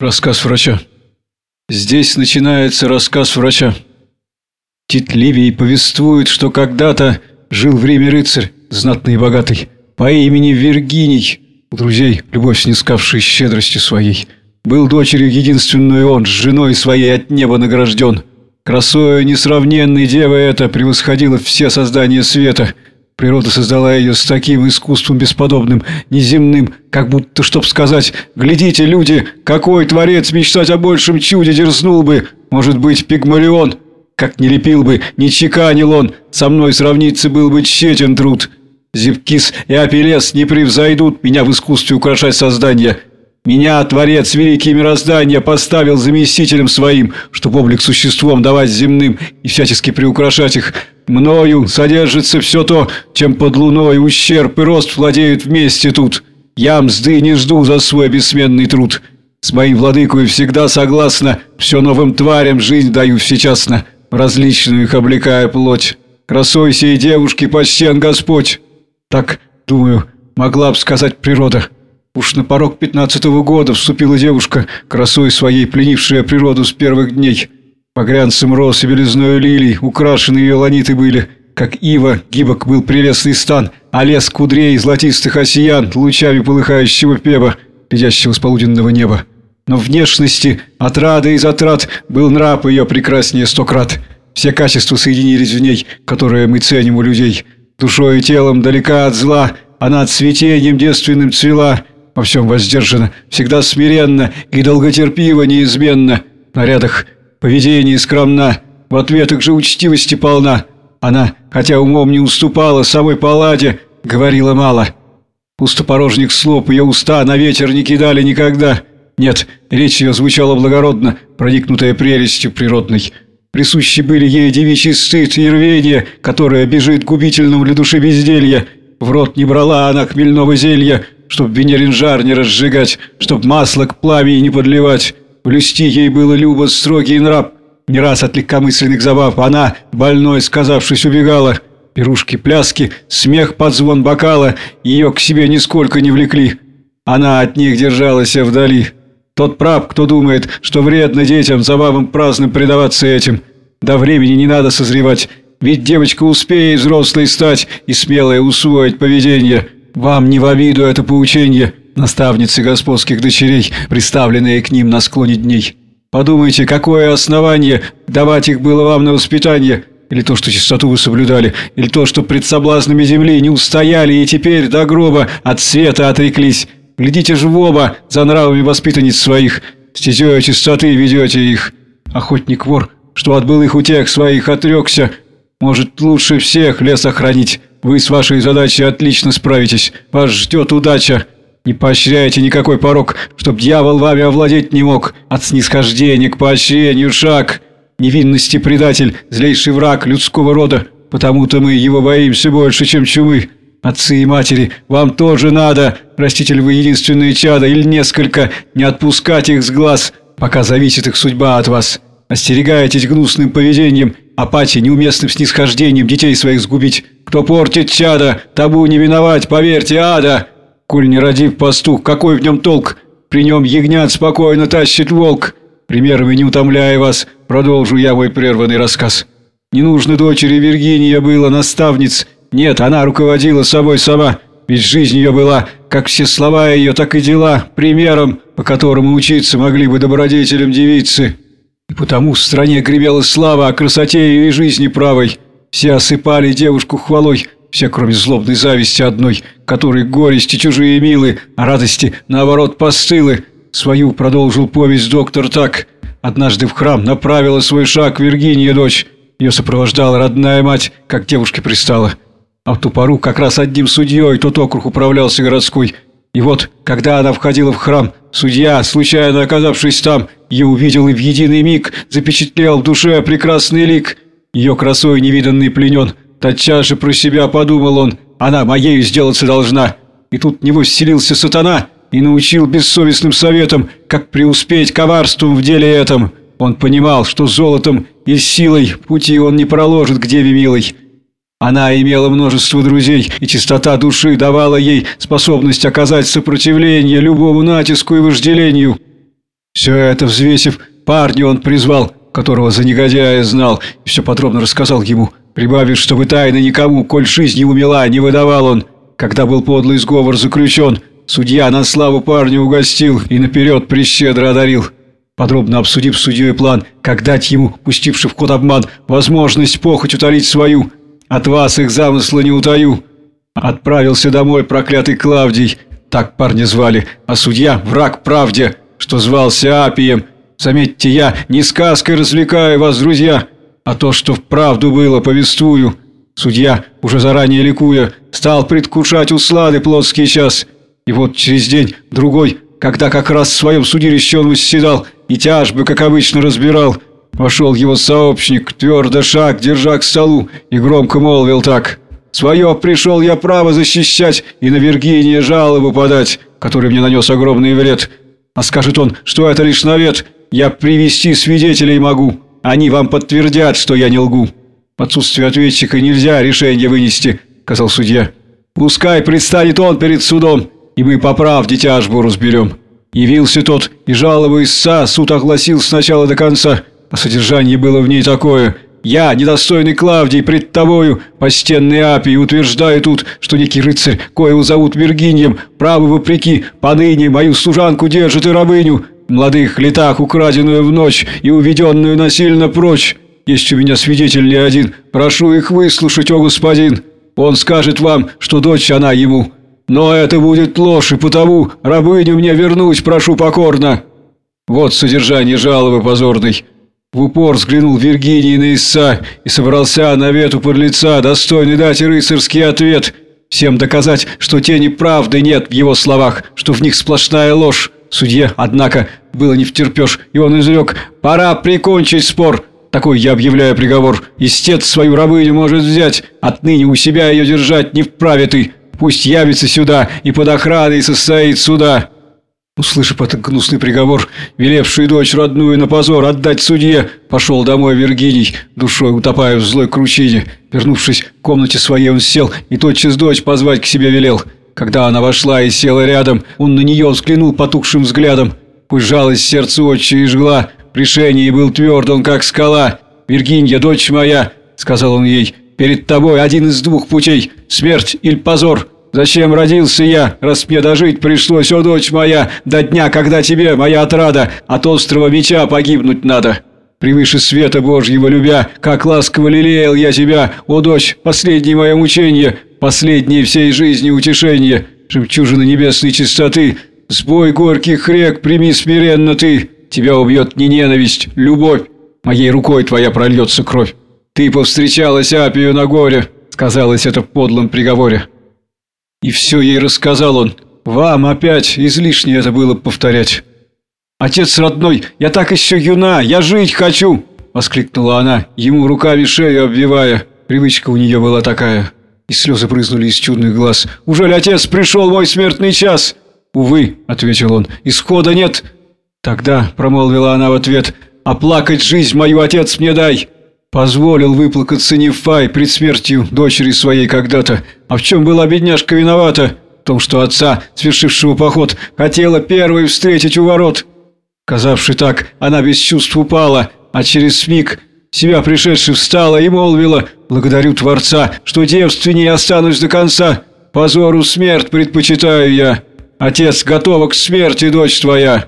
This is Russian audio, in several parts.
Рассказ врача. Здесь начинается рассказ врача. Тит Ливий повествует, что когда-то жил в Риме рыцарь, знатный и богатый, по имени Виргиний, у друзей, любовь снискавшей щедрости своей. Был дочерью единственную он, с женой своей от неба награжден. Красою несравненной дева эта превосходила все создания света – Природа создала ее с таким искусством бесподобным, неземным, как будто, чтоб сказать «Глядите, люди, какой творец мечтать о большем чуде дерзнул бы! Может быть, Пигмалион? Как не лепил бы, не чеканил он, со мной сравниться был бы тщетен труд. Зевкис и Апеллес не превзойдут меня в искусстве украшать создания». Меня, Творец великий мироздания, поставил заместителем своим, чтоб облик существом давать земным и всячески приукрашать их. Мною содержится все то, чем под луной ущерб и рост владеют вместе тут. Я мзды не жду за свой бессменный труд. С моим владыкой всегда согласно, все новым тварям жизнь даю всечасно, различную их облекая плоть. Красой сей девушки почтен Господь. Так, думаю, могла б сказать природа». Уж на порог пятнадцатого года вступила девушка, красой своей пленившая природу с первых дней. Погрянцем рос и белизною лилий, украшены ее ланиты были. Как ива, гибок был прелестный стан, а лес кудрей золотистых осиян, лучами полыхающего пеба, глядящего с полуденного неба. Но внешности, отрада из отрад, был нрав ее прекраснее сто крат. Все качества соединились в ней, которые мы ценим у людей. Душой и телом далека от зла, она цветением девственным цвела, во всем воздержана, всегда смиренно и долготерпиво неизменно, в нарядах поведении скромна, в ответах же учтивости полна. Она, хотя умом не уступала самой палладе, говорила мало. Пустопорожник слов ее уста на ветер не кидали никогда. Нет, речь ее звучала благородно, проникнутая прелестью природной. Присущи были ей девичий стыд и рвение, которое бежит губительным для души безделья. В рот не брала она хмельного зелья, чтоб венерин жар не разжигать, чтоб масло к пламени не подливать. Блюсти ей было любо строгий нрав. Не раз от легкомысленных забав она, больной сказавшись, убегала. Пирушки, пляски, смех под звон бокала ее к себе нисколько не влекли. Она от них держалась вдали. Тот прав, кто думает, что вредно детям забавам праздным предаваться этим. До времени не надо созревать, ведь девочка успеет взрослой стать и смелое усвоить поведение – вам не в обиду это поучение, наставницы господских дочерей, представленные к ним на склоне дней. Подумайте, какое основание давать их было вам на воспитание, или то, что чистоту вы соблюдали, или то, что пред соблазнами земли не устояли и теперь до гроба от света отреклись. Глядите же в оба за нравами воспитанниц своих, стезею чистоты ведете их. Охотник-вор, что от былых утех своих отрекся, может лучше всех лес охранить. Вы с вашей задачей отлично справитесь. Вас ждет удача. Не поощряйте никакой порог, чтоб дьявол вами овладеть не мог. От снисхождения к поощрению шаг. Невинности предатель, злейший враг людского рода. Потому-то мы его боимся больше, чем чумы. Отцы и матери, вам тоже надо, растите ли вы единственные чада или несколько, не отпускать их с глаз, пока зависит их судьба от вас. Остерегаетесь гнусным поведением, апатией, неуместным снисхождением детей своих сгубить. Кто портит чада, табу не виновать, поверьте, ада. Коль не родив пастух, какой в нем толк? При нем ягнят спокойно тащит волк. Примерами не утомляя вас, продолжу я мой прерванный рассказ. Не нужно дочери Виргиния было наставниц. Нет, она руководила собой сама. Ведь жизнь ее была, как все слова ее, так и дела, примером, по которому учиться могли бы добродетелям девицы. И потому в стране гремела слава о красоте ее и жизни правой. Все осыпали девушку хвалой, все, кроме злобной зависти одной, которой горести чужие милы, а радости, наоборот, постылы. Свою продолжил повесть доктор так. Однажды в храм направила свой шаг Виргиния дочь. Ее сопровождала родная мать, как девушке пристала. А в ту пору как раз одним судьей тот округ управлялся городской. И вот, когда она входила в храм, судья, случайно оказавшись там, ее увидел и в единый миг запечатлел в душе прекрасный лик – ее красой невиданный пленен. Тотчас же про себя подумал он, она моею сделаться должна. И тут в него вселился сатана и научил бессовестным советом, как преуспеть коварством в деле этом. Он понимал, что золотом и силой пути он не проложит к деве милой. Она имела множество друзей, и чистота души давала ей способность оказать сопротивление любому натиску и вожделению. Все это взвесив, парня он призвал, которого за негодяя знал, и все подробно рассказал ему, прибавив, чтобы тайны никому, коль жизнь не умела, не выдавал он. Когда был подлый сговор заключен, судья на славу парня угостил и наперед прищедро одарил. Подробно обсудив судьей план, как дать ему, пустивший в ход обман, возможность похоть утолить свою. От вас их замысла не утаю. Отправился домой проклятый Клавдий, так парня звали, а судья – враг правде, что звался Апием. Заметьте, я не сказкой развлекаю вас, друзья, а то, что вправду было, повествую. Судья, уже заранее ликуя, стал предвкушать услады плотский час. И вот через день, другой, когда как раз в своем судилище он восседал и тяжбы, как обычно, разбирал, вошел его сообщник, твердо шаг, держа к столу, и громко молвил так – Свое пришел я право защищать и на Виргинии жалобу подать, который мне нанес огромный вред. А скажет он, что это лишь навет, я привести свидетелей могу. Они вам подтвердят, что я не лгу. В отсутствие ответчика нельзя решение вынести, сказал судья. Пускай предстанет он перед судом, и мы по правде тяжбу разберем. Явился тот, и жалобы истца суд огласил сначала до конца. По содержанию было в ней такое – я, недостойный Клавдий, пред тобою, постенный Апий, утверждаю тут, что некий рыцарь, коего зовут Виргинием, право вопреки, поныне мою служанку держит и рабыню, молодых летах украденную в ночь и уведенную насильно прочь. Есть у меня свидетель не один, прошу их выслушать, о господин. Он скажет вам, что дочь она ему. Но это будет ложь, и потому рабыню мне вернуть прошу покорно. Вот содержание жалобы позорной. В упор взглянул Виргиний на истца и собрался на вету подлеца, достойный дать рыцарский ответ. Всем доказать, что тени правды нет в его словах, что в них сплошная ложь. Судье, однако, было не втерпешь, и он изрек «Пора прикончить спор». Такой я объявляю приговор. Истец свою рабыню может взять, отныне у себя ее держать не вправе ты. Пусть явится сюда и под охраной состоит суда». Услышав этот гнусный приговор, велевший дочь родную на позор отдать судье, пошел домой Виргиний, душой утопая в злой кручине. Вернувшись в комнате своей, он сел и тотчас дочь позвать к себе велел. Когда она вошла и села рядом, он на нее взглянул потухшим взглядом. Пусть сердце отче и жгла, в решении был тверд он, как скала. «Виргинья, дочь моя», — сказал он ей, — «перед тобой один из двух путей — смерть или позор». Зачем родился я, раз мне дожить пришлось, о дочь моя, до дня, когда тебе, моя отрада, от острого меча погибнуть надо? Превыше света Божьего любя, как ласково лелеял я тебя, о дочь, последнее мое мучение, последнее всей жизни утешение, жемчужина небесной чистоты, сбой горьких рек прими смиренно ты, тебя убьет не ненависть, любовь, моей рукой твоя прольется кровь. Ты повстречалась Апию на горе, сказалось это в подлом приговоре. И все ей рассказал он. Вам опять излишне это было повторять. «Отец родной, я так еще юна, я жить хочу!» Воскликнула она, ему руками шею обвивая. Привычка у нее была такая. И слезы брызнули из чудных глаз. «Ужели, отец, пришел мой смертный час?» «Увы», — ответил он, — «исхода нет». «Тогда», — промолвила она в ответ, — «оплакать жизнь мою, отец, мне дай». Позволил выплакаться Нефай пред смертью дочери своей когда-то. А в чем была бедняжка виновата? В том, что отца, свершившего поход, хотела первой встретить у ворот. Казавши так, она без чувств упала, а через миг, себя пришедший, встала и молвила «Благодарю Творца, что девственней останусь до конца. Позору смерть предпочитаю я. Отец, готова к смерти, дочь твоя».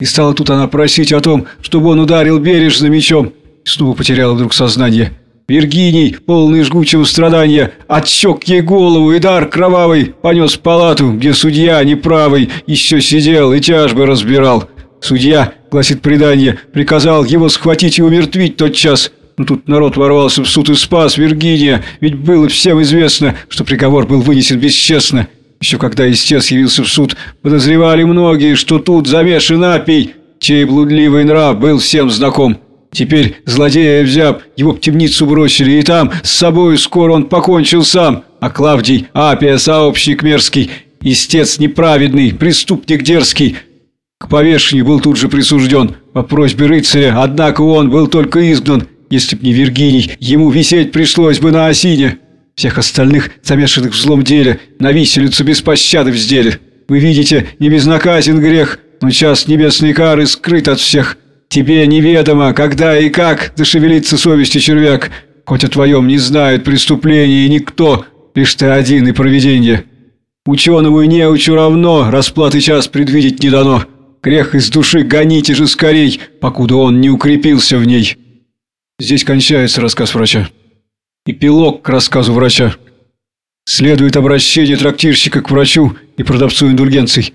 И стала тут она просить о том, чтобы он ударил бережно мечом, Снова потеряла вдруг сознание. Виргиний, полный жгучего страдания, отсек ей голову и дар кровавый понес в палату, где судья неправый еще сидел и тяжбы разбирал. Судья, гласит предание, приказал его схватить и умертвить тот час. Но тут народ ворвался в суд и спас Виргиния, ведь было всем известно, что приговор был вынесен бесчестно. Еще когда истец явился в суд, подозревали многие, что тут замешан Апий, чей блудливый нрав был всем знаком. Теперь злодея взяв, его в темницу бросили, и там с собой скоро он покончил сам. А Клавдий, Апия, сообщник мерзкий, истец неправедный, преступник дерзкий, к повешению был тут же присужден по просьбе рыцаря, однако он был только изгнан. Если б не Виргиний, ему висеть пришлось бы на осине. Всех остальных, замешанных в злом деле, на виселицу без пощады вздели. Вы видите, не безнаказен грех, но час небесной кары скрыт от всех. Тебе неведомо, когда и как зашевелится совести червяк, хоть о твоем не знает преступления никто, лишь ты один и провиденье. Ученому и неучу равно расплаты час предвидеть не дано. Грех из души гоните же скорей, покуда он не укрепился в ней. Здесь кончается рассказ врача. Эпилог к рассказу врача. Следует обращение трактирщика к врачу и продавцу индульгенций.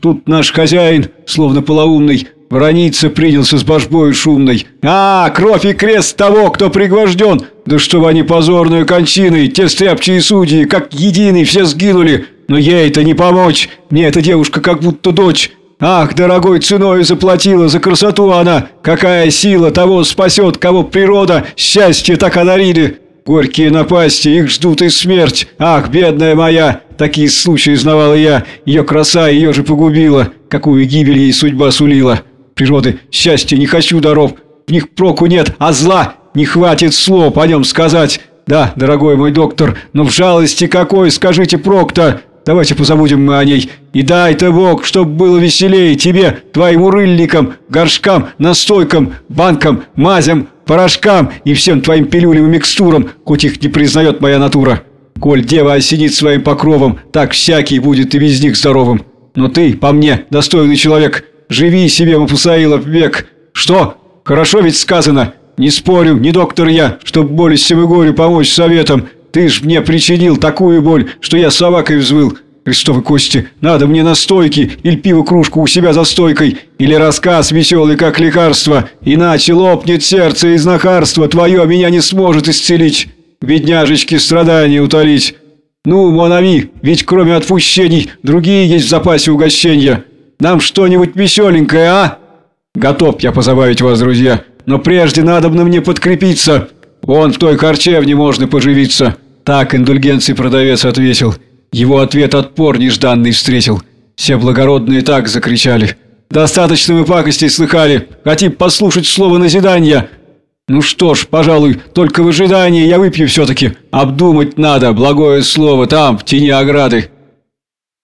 Тут наш хозяин, словно полоумный, Вороница принялся с башбою шумной. «А, кровь и крест того, кто пригвожден! Да чтобы они позорную кончиной, те стряпчие судьи, как единый, все сгинули! Но ей-то не помочь! Мне эта девушка как будто дочь! Ах, дорогой ценой заплатила за красоту она! Какая сила того спасет, кого природа счастье так одарили! Горькие напасти, их ждут и смерть! Ах, бедная моя! Такие случаи знавала я! Ее краса ее же погубила! Какую гибель ей судьба сулила!» природы счастья не хочу даров, в них проку нет, а зла не хватит слов о нем сказать. Да, дорогой мой доктор, но в жалости какой, скажите прок-то. Давайте позабудем мы о ней. И дай-то Бог, чтоб было веселее тебе, твоим урыльникам, горшкам, настойкам, банкам, мазям, порошкам и всем твоим пилюлям и микстурам, хоть их не признает моя натура. Коль дева осенит своим покровом, так всякий будет и без них здоровым. Но ты, по мне, достойный человек, Живи себе, Мапусаилов, век. Что? Хорошо ведь сказано. Не спорю, не доктор я, чтоб болестям и горю помочь советом. Ты ж мне причинил такую боль, что я собакой взвыл. Христовы кости, надо мне настойки, или пиво кружку у себя за стойкой, или рассказ веселый, как лекарство, иначе лопнет сердце из нахарства, твое меня не сможет исцелить, бедняжечки страдания утолить. Ну, Монави, ведь кроме отпущений, другие есть в запасе угощения. Нам что-нибудь веселенькое, а? Готов я позабавить вас, друзья. Но прежде надо мне подкрепиться. Вон в той харчевне можно поживиться. Так индульгенций продавец ответил. Его ответ отпор нежданный встретил. Все благородные так закричали. Достаточно мы пакостей слыхали. Хотим послушать слово назидания. Ну что ж, пожалуй, только в ожидании я выпью все-таки. Обдумать надо, благое слово, там, в тени ограды.